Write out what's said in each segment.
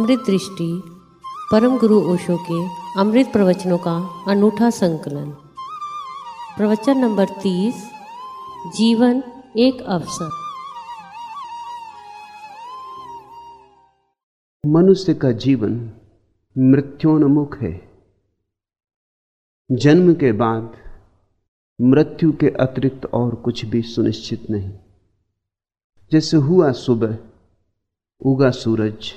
अमृत दृष्टि, परम गुरु ओशो के अमृत प्रवचनों का अनूठा संकलन। प्रवचन नंबर तीस, जीवन एक अवसर। मनुष्य का जीवन मृत्योन्मुख है। जन्म के बाद मृत्यु के अतिरिक्त और कुछ भी सुनिश्चित नहीं। जैसे हुआ सुबह, उगा सूरज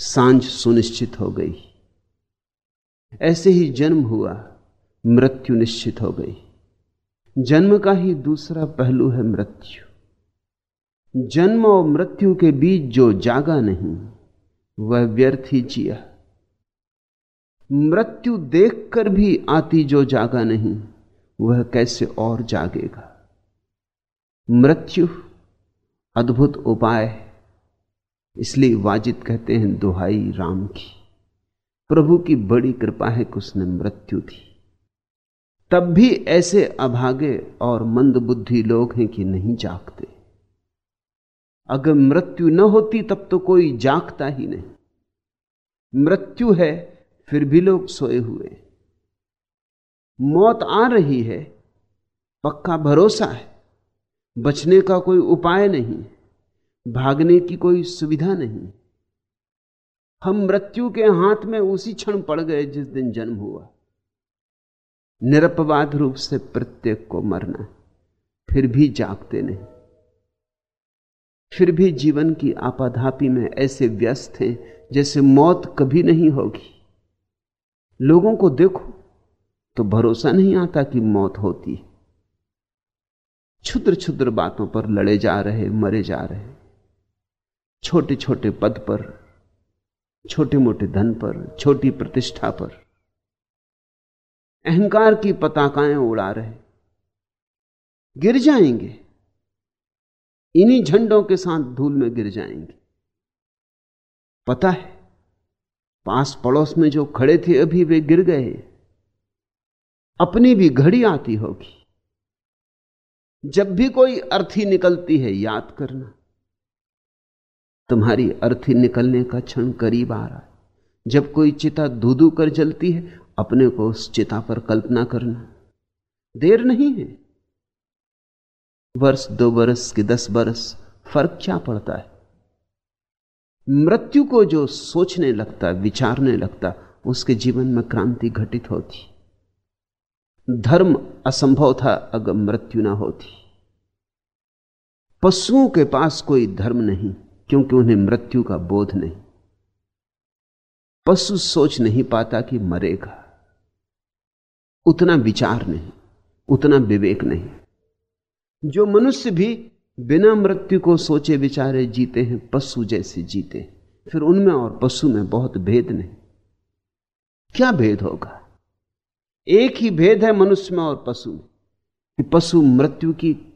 साँझ सुनिश्चित हो गई। ऐसे ही जन्म हुआ, मृत्यु निश्चित हो गई। जन्म का ही दूसरा पहलू है मृत्यु। जन्म और मृत्यु के बीच जो जागा नहीं, वह व्यर्थ ही जिया। मृत्यु देखकर भी आती जो जागा नहीं, वह कैसे और जागेगा? मृत्यु अद्भुत उपाय है। इसलिए वाजिद कहते हैं, दुहाई राम की। प्रभु की बड़ी कृपा है कि उसने मृत्यु दी। तब भी ऐसे अभागे और मंद बुद्धि लोग हैं कि नहीं जागते। अगर मृत्यु न होती, तब तो कोई जागता ही नहीं। मृत्यु है, फिर भी लोग सोए हुए। मौत आ रही है, पक्का भरोसा है। बचने का कोई उपाय नहीं भागने की कोई सुविधा नहीं। हम मृत्यु के हाथ में उसी क्षण पड़ गए जिस दिन जन्म हुआ। निरपवाद रूप से प्रत्येक को मरना, फिर भी जागते नहीं। फिर भी जीवन की आपाधापी में ऐसे व्यस्त हैं जैसे मौत कभी नहीं होगी। लोगों को देखो तो भरोसा नहीं आता कि मौत होती। है क्षुद्र क्षुद्र बातों पर लड़े जा रहे, मरे जा रहे। छोटे छोटे पद पर छोटे मोटे धन पर, छोटी प्रतिष्ठा पर, अहंकार की पताकाएँ उड़ा रहे। गिर जाएँगे। इन्हीं झंडों के साथ धूल में गिर जाएँगे। पता है पास पड़ोस में जो खड़े थे अभी वे गिर गए। अपनी भी घड़ी आती होगी। जब भी कोई अर्थी निकलती है याद करना। तुम्हारी अर्थी निकलने का क्षण करीब आ रहा है। जब कोई चिता धूधू कर जलती है, अपने को उस चिता पर कल्पना करना देर नहीं है। वर्ष दो वर्ष की दस वर्ष फ़र्क क्या पड़ता है? मृत्यु को जो सोचने लगता, विचारने लगता, उसके जीवन में क्रांति घटित होती। धर्म असंभव था, अगर मृत्यु ना होती। पशुओं के पास कोई धर्म नहीं। क्योंकि उन्हें मृत्यु का बोध नहीं। पशु सोच नहीं पाता कि मरेगा। उतना विचार नहीं, उतना विवेक नहीं। जो मनुष्य भी बिना मृत्यु को सोचे विचारे जीते हैं, पशु जैसे जीते हैं। फिर उनमें और पशु में बहुत भेद नहीं। क्या भेद होगा? एक ही भेद है मनुष्य में और पशु में। कि पशु मृत्यु की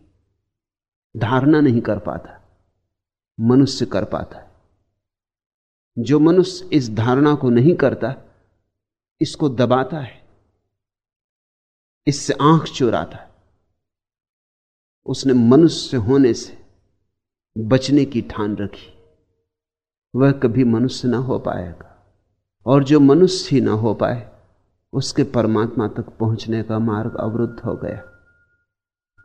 धारणा नहीं कर पाता। मनुष्य कर पाता है। जो मनुष्य इस धारणा को नहीं करता, इसको दबाता है। इससे आँख चुराता है। उसने मनुष्य होने से बचने की ठान रखी। वह कभी मनुष्य ना हो पाएगा। और जो मनुष्य ही ना हो पाए, उसके परमात्मा तक पहुँचने का मार्ग अवरुद्ध हो गया।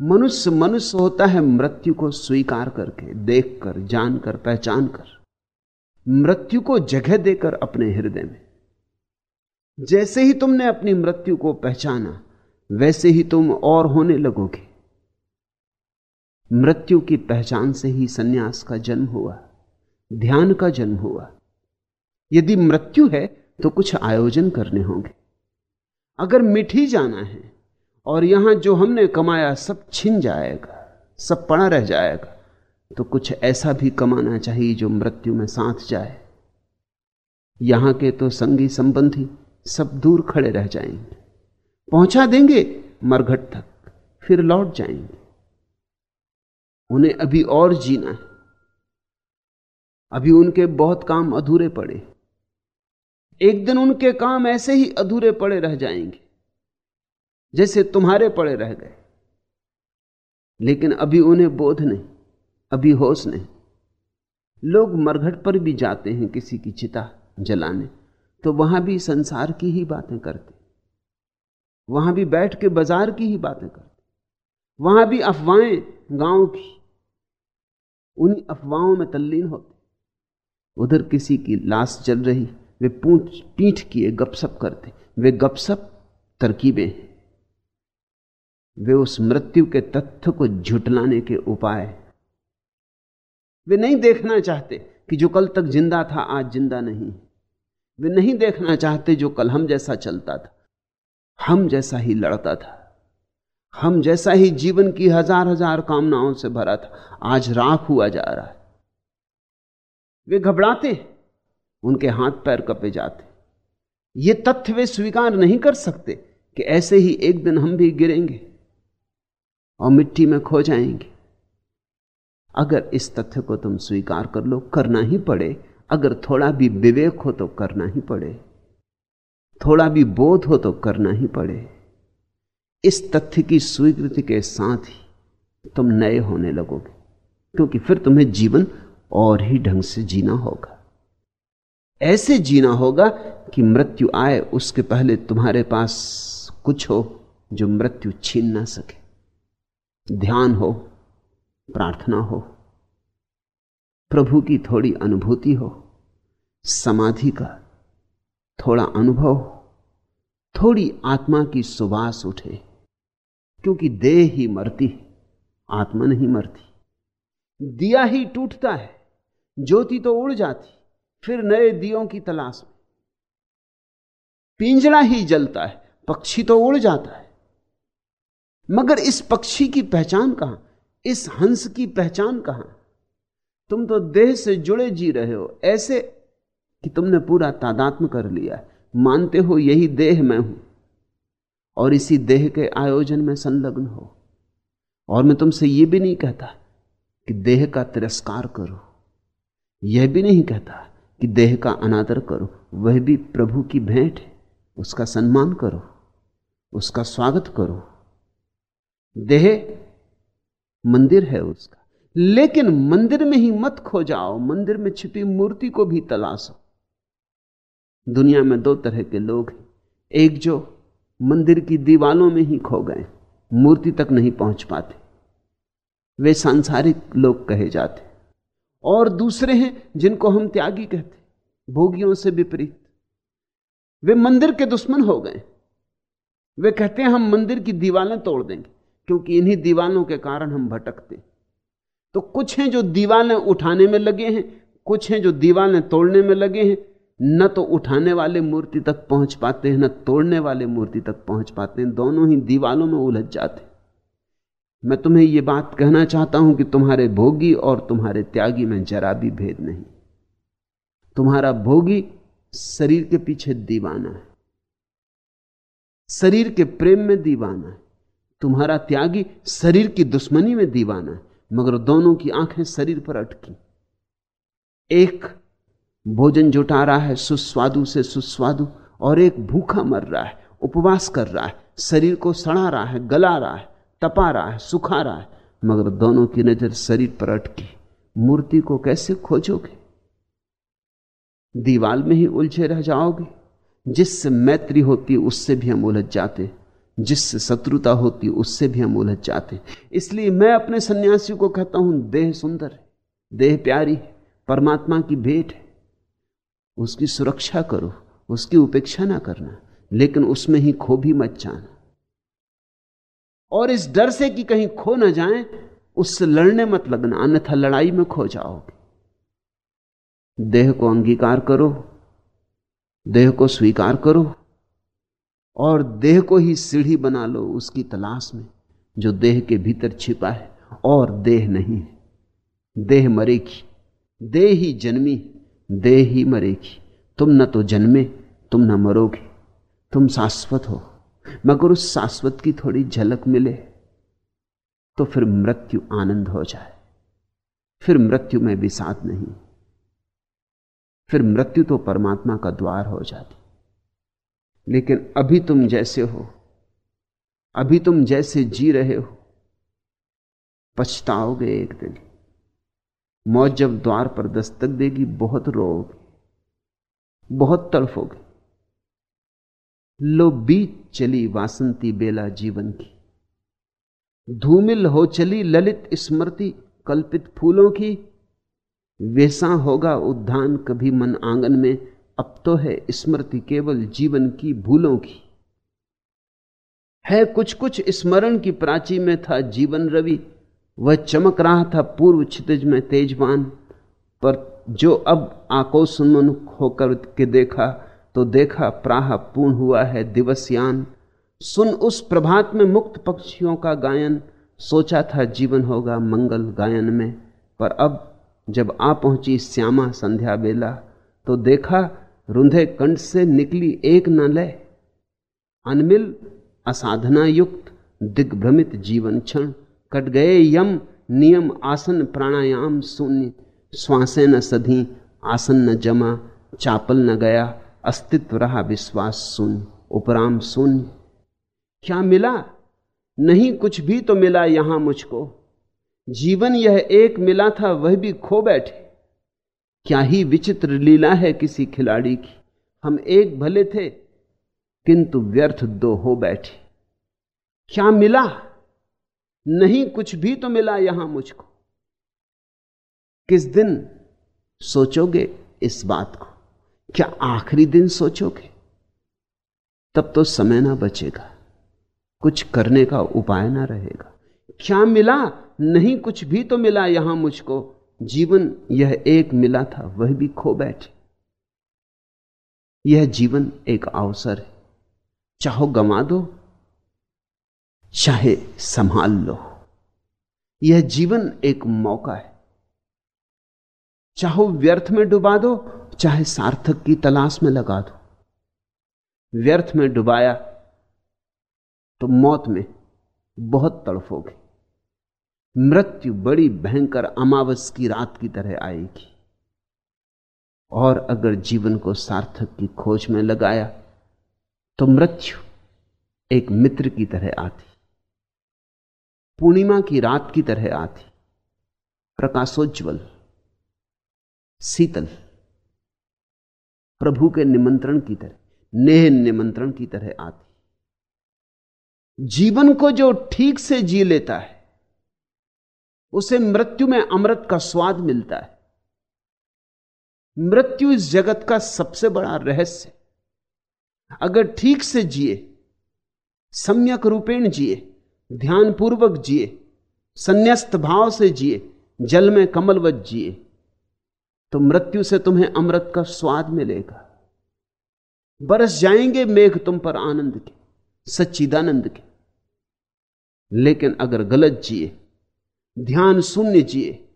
मनुष्य मनुष्य होता है मृत्यु को स्वीकार करके, देखकर, जानकर पहचान कर मृत्यु को जगह देकर अपने हृदय में। जैसे ही तुमने अपनी मृत्यु को पहचाना, वैसे ही तुम और होने लगोगे। मृत्यु की पहचान से ही सन्यास का जन्म हुआ, ध्यान का जन्म हुआ। यदि मृत्यु है तो कुछ आयोजन करने होंगे। अगर मिठी जाना है और यहाँ जो हमने कमाया सब छिन जाएगा, सब पड़ा रह जाएगा। तो कुछ ऐसा भी कमाना चाहिए जो मृत्यु में साथ जाए। यहाँ के तो संगी संबंधी सब दूर खड़े रह जाएँगे। पहुँचा देंगे मरघट तक, फिर लौट जाएँगे। उन्हें अभी और जीना है। अभी उनके बहुत काम अधूरे पड़े। एक दिन उनके काम ऐसे ही अधूरे पड़े रह जाएँगे। जैसे तुम्हारे पड़े रह गए। लेकिन अभी उन्हें बोध नहीं, अभी होश नहीं। लोग मरघट पर भी जाते हैं किसी की चिता जलाने तो वहाँ भी संसार की ही बातें करते। वहाँ भी बैठ के बाज़ार की ही बातें करते। वहाँ भी अफवाहें गाँव की, उन्हीं अफवाहों में तल्लीन होते। उधर किसी की लाश जल रही, वे पूछ पीठ किए गपसप करते। वे गपसप तरकीबें वे उस मृत्यु के तथ्य को झुटलाने के उपाय वे नहीं देखना चाहते कि जो कल तक ज़िंदा था, आज ज़िंदा नहीं। वे नहीं देखना चाहते जो कल हम जैसा चलता था, हम जैसा ही लड़ता था। हम जैसा ही जीवन की हज़ार हज़ार कामनाओं से भरा था, आज राख हुआ जा रहा है। वे घबराते उनके हाथ पैर कपे जाते ये तथ्य वे स्वीकार नहीं कर सकते कि ऐसे ही एक दिन हम भी गिरेंगे। और मिट्टी में खो जाएँगे। अगर इस तथ्य को तुम स्वीकार कर लो, करना ही पड़े। अगर थोड़ा भी विवेक हो तो करना ही पड़े। थोड़ा भी बोध हो तो करना ही पड़े। इस तथ्य की स्वीकृति के साथ ही तुम नए होने लगोगे, क्योंकि फिर तुम्हें जीवन और ही ढंग से जीना होगा। ऐसे जीना होगा कि मृत्यु आए, उसके पहले तुम्हारे पास कुछ हो जो मृत्यु छीन ना सके। ध्यान हो, प्रार्थना हो, प्रभु की थोड़ी अनुभूति हो, समाधि का थोड़ा अनुभव हो, थोड़ी आत्मा की सुबास उठे, क्योंकि देह ही मरती आत्मा नहीं मरती। दिया ही टूटता है, ज्योति तो उड़ जाती, फिर नए दियों की तलाश में। पिंजड़ा ही जलता है, पक्षी तो उड़ जाता है। मगर इस पक्षी की पहचान कहाँ? इस हंस की पहचान कहाँ? तुम तो देह से जुड़े जी रहे हो, ऐसे कि तुमने पूरा तादात्म कर लिया मानते हो यही देह मैं हूँ, और इसी देह के आयोजन में संलग्न हो। और मैं तुमसे यह भी नहीं कहता कि देह का तिरस्कार करो। यह भी नहीं कहता कि देह का अनादर करो। वह भी प्रभु की भेंट है, उसका सम्मान करो, उसका स्वागत करो। देह मंदिर है उसका। लेकिन मंदिर में ही मत खो जाओ मंदिर में छिपी मूर्ति को भी तलाशो। दुनिया में दो तरह के लोग हैं। एक जो मंदिर की दीवालों में ही खो गए, मूर्ति तक नहीं पहुँच पाते। वे सांसारिक लोग कहे जाते। और दूसरे हैं जिनको हम त्यागी कहते, भोगियों से विपरीत। वे मंदिर के दुश्मन हो गए। वे कहते हैं, हम मंदिर की दीवालें तोड़ देंगे। क्योंकि इन्हीं दीवानों के कारण हम भटकते तो कुछ हैं जो दीवालें उठाने में लगे हैं, कुछ हैं जो दीवालें तोड़ने में लगे हैं। न तो उठाने वाले मूर्ति तक पहुँच पाते हैं, न तोड़ने वाले मूर्ति तक पहुँच पाते हैं। दोनों ही दीवालों में उलझ जाते हैं। मैं तुम्हें यह बात कहना चाहता हूँ कि तुम्हारे भोगी और तुम्हारे त्यागी में जरा भी भेद नहीं। तुम्हारा भोगी शरीर के पीछे दीवाना है। शरीर के प्रेम में दीवाना है। तुम्हारा त्यागी शरीर की दुश्मनी में दीवाना है, मगर दोनों की आँखें शरीर पर अटकी। एक भोजन जुटा रहा है, सुस्वादु से सुस्वादु, और एक भूखा मर रहा है, उपवास कर रहा है, शरीर को सड़ा रहा है, गला रहा है, तपा रहा है, सुखा रहा है, मगर दोनों की नज़र शरीर पर अटकी। मूर्ति को कैसे खोजोगे? दीवाल में ही उलझे रह जाओगे। जिससे मैत्री होती, उससे भी हम उलझ जाते। जिससे शत्रुता होती, उससे भी हम उलझ जाते इसलिए मैं अपने सन्यासी को कहता हूँ, देह सुंदर है, देह प्यारी है, परमात्मा की भेंट है। उसकी सुरक्षा करो, उसकी उपेक्षा ना करना, लेकिन उसमें ही खो भी मत जाना और इस डर से कि कहीं खो ना जाए, उससे लड़ने मत लगना, अन्यथा लड़ाई में खो जाओगे। देह को अंगीकार करो, देह को स्वीकार करो और देह को ही सीढ़ी बना लो उसकी तलाश में, जो देह के भीतर छिपा है और देह नहीं है। देह मरेगी, देह ही जन्मी देह ही मरेगी। तुम न तो जन्मे, तुम न मरोगे, तुम शाश्वत हो। मगर उस शाश्वत की थोड़ी झलक मिले तो फिर मृत्यु आनंद हो जाए। फिर मृत्यु में विषाद नहीं, फिर मृत्यु तो परमात्मा का द्वार हो जाती। लेकिन अभी तुम जैसे हो, अभी तुम जैसे जी रहे हो, पछताओगे एक दिन। मौत जब द्वार पर दस्तक देगी, बहुत रोगे बहुत तड़फोगे। लो बीच चली वासंती बेला जीवन की, धूमिल हो चली ललित स्मृति कल्पित फूलों की, वैसा होगा उद्धान कभी मन आँगन में अब तो है स्मृति केवल जीवन की भूलों की। है कुछ कुछ स्मरण की प्राची में था जीवन रवि, वह चमक रहा था पूर्व क्षितिज में तेजवान। पर जो अब आकोशमन होकर के देखा तो देखा प्राह पूर्ण हुआ है दिवसयान। सुन उस प्रभात में मुक्त पक्षियों का गायन, सोचा था जीवन होगा मंगल गायन में। पर अब जब आ पहुँची श्यामा संध्या बेला तो देखा रुंधे कंठ से निकली एक न लय। अनमिल असाधना युक्त दिग्भ्रमित जीवन क्षण। कट गए यम, नियम, आसन, प्राणायाम, शून्य। श्वासें न सधी, आसन न जमा, चापल न गया, अस्तित्व रहा विश्वास शून्य, उपराम शून्य। क्या मिला? नहीं कुछ भी तो मिला यहाँ मुझको। जीवन यह एक मिला था, वह भी खो बैठे। क्या ही विचित्र लीला है किसी खिलाड़ी की। हम एक भले थे, किंतु व्यर्थ दो हो बैठे। क्या मिला? नहीं, कुछ भी तो मिला यहाँ मुझको। किस दिन सोचोगे इस बात को? क्या आखिरी दिन सोचोगे? तब तो समय ना बचेगा, कुछ करने का उपाय ना रहेगा। क्या मिला? नहीं, कुछ भी तो मिला यहाँ मुझको। जीवन यह एक मिला था, वह भी खो बैठे। यह जीवन एक अवसर है। चाहो गमा दो, चाहे संभाल लो। यह जीवन एक मौका है। चाहो व्यर्थ में डुबा दो, चाहे सार्थक की तलाश में लगा दो। व्यर्थ में डुबाया तो मौत में बहुत तड़फोगे। मृत्यु बड़ी भयंकर अमावस की रात की तरह आएगी। और अगर जीवन को सार्थक की खोज में लगाया तो मृत्यु एक मित्र की तरह आती। पूर्णिमा की रात की तरह आती। प्रकाशोज्वल शीतल, प्रभु के निमंत्रण की तरह, नेह निमंत्रण की तरह आती। जीवन को जो ठीक से जी लेता है उसे मृत्यु में अमृत का स्वाद मिलता है। मृत्यु इस जगत का सबसे बड़ा रहस्य अगर ठीक से जिए, सम्यक रूपेण जिए, ध्यानपूर्वक जिए, संन्यास्त भाव से जिए, जल में कमलवत जिए तो मृत्यु से तुम्हें अमृत का स्वाद मिलेगा। बरस जाएँगे मेघ तुम पर आनंद के, सच्चिदानंद के। लेकिन अगर गलत जिए ध्यान शून्य जिए।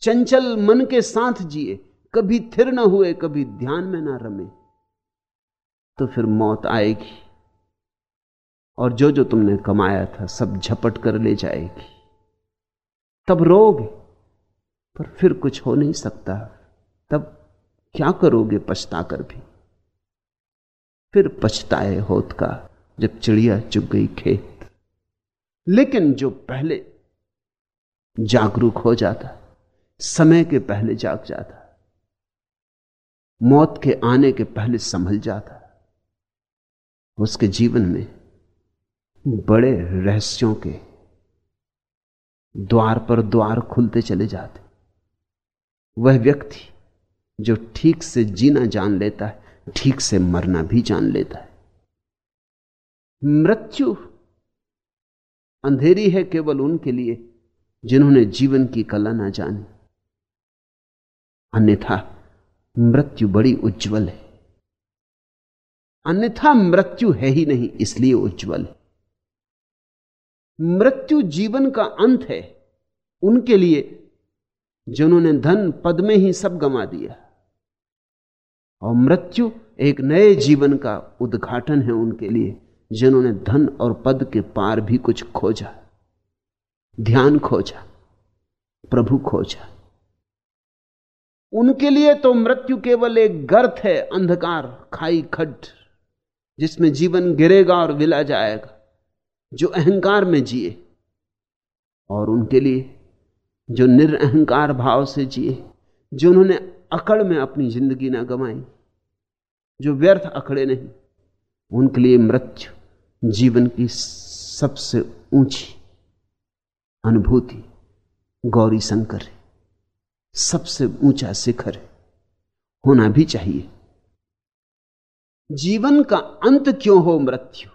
चंचल मन के साथ जिए। कभी थिर ना हुए, कभी ध्यान में ना रमे। तो फिर मौत आएगी। और जो जो तुमने कमाया था, सब झपट कर ले जाएगी। तब रोगे, पर फिर कुछ हो नहीं सकता। तब क्या करोगे पछता कर भी? फिर पछताए होत का, जब चिड़िया चुग गई खेत। लेकिन जो पहले जागरूक हो जाता, समय के पहले जाग जाता, मौत के आने के पहले संभल जाता, उसके जीवन में बड़े रहस्यों के द्वार पर द्वार खुलते चले जाते। वह व्यक्ति जो ठीक से जीना जान लेता है, ठीक से मरना भी जान लेता है। मृत्यु अंधेरी है केवल उनके लिए जिन्होंने जीवन की कला ना जानी। अन्यथा मृत्यु बड़ी उज्जवल है। अन्यथा मृत्यु है ही नहीं, इसलिए उज्जवल है। मृत्यु जीवन का अंत है उनके लिए, जिन्होंने धन पद में ही सब गंवा दिया। और मृत्यु एक नए जीवन का उद्घाटन है उनके लिए, जिन्होंने धन और पद के पार भी कुछ खोजा। ध्यान खोजा, प्रभु खोजा। उनके लिए तो मृत्यु केवल एक गर्त है, अंधकार, खाई, खड्ड, जिसमें जीवन गिरेगा और विला जाएगा, जो अहंकार में जिए, और उनके लिए जो निरअहकार भाव से जिए, जो उन्होंने अकड़ में अपनी ज़िंदगी ना गंवाई, जो व्यर्थ अकड़े नहीं, उनके लिए मृत्यु जीवन की सबसे ऊँची अनुभूति, गौरी शंकर है। सबसे ऊँचा शिखर है। होना भी चाहिए। जीवन का अंत क्यों हो मृत्यु?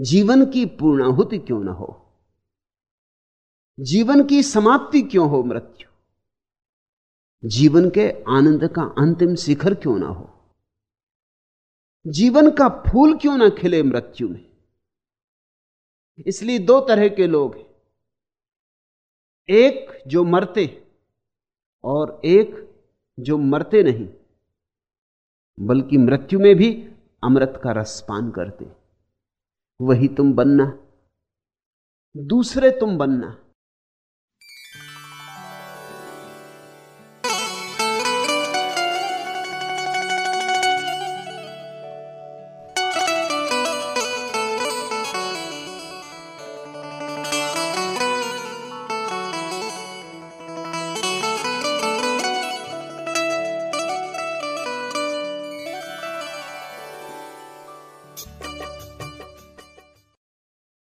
जीवन की पूर्णाहुति क्यों ना हो? जीवन की समाप्ति क्यों हो मृत्यु? जीवन के आनंद का अंतिम शिखर क्यों ना हो? जीवन का फूल क्यों ना खिले मृत्यु में? इसलिए दो तरह के लोग हैं। एक जो मरते और एक जो मरते नहीं, बल्कि मृत्यु में भी अमृत का रस पान करते। वही तुम बनना, दूसरे तुम बनना।